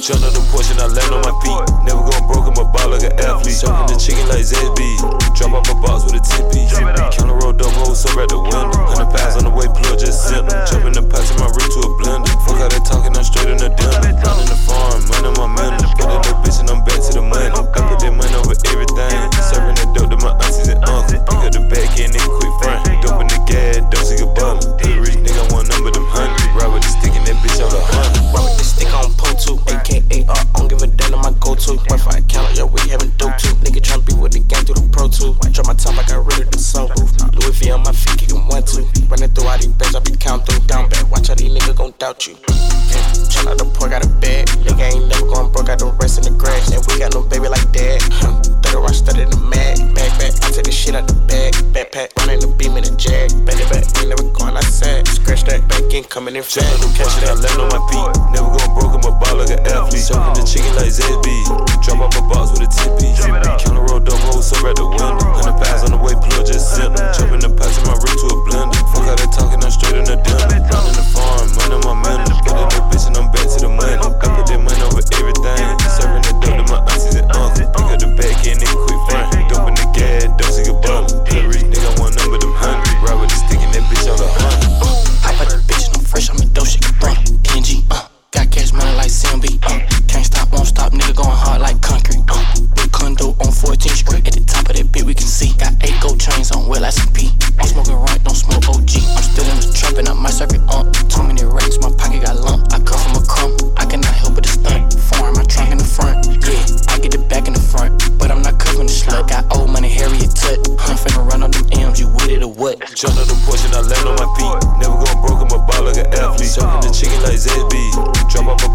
Jump the porch and I land on my feet. Cause I be counting down back. Watch how these niggas gon' doubt you. Chill out the pork out of bed. Nigga ain't never gon' broke. Got the rest in the grass. And we got no baby like that. Huh. Third rock started in the mag. Backpack. I take the shit out the bag. Backpack. Running the beam in the jag. Back back. We never going outside. Scratch that back in coming in fast. Catch it out left on my feet. Never gon' broke. I'm a ball like an athlete. Jumping the chicken like ZB. Drop off a box with a tippy. Count a roll, double, so right the window. Jump on the porch I land on my feet. Never going broke, I'm a ball like an athlete. Serving the chicken like ZB. Drop off a